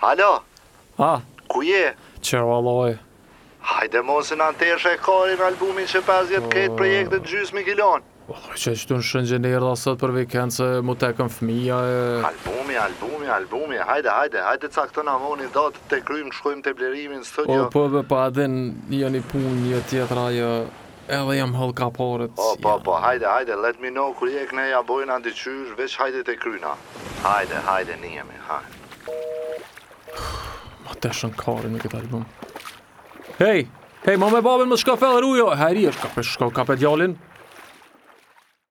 Alo, Ah, ku je? qe vallahi. Hajde mo se na teshe karin albumin qe 50 vjet, krejt projektet gjys m'i ki lon. Vallahi qe qëtu në Shëngjin erdha sot për vikend se mu tekën fëmija e... Albumi, albumi, albumi, hajde, hajde, hajde cakto na mo një datë ta kryjmë shkojmë te Blerimi në studio. O po be po a din një një punë një tjetra ajo Edhe jam hallakat krejt. O Po po po hajde hajde let me know kur je kne ja bojna diqysh veq hajde ta kryna hajde hajde nihemi hajde. Ma teshe karin me këtë album Hej, hej, mo me babin mo shko fell ruju Hajr, shka pe, shka ka pe djalin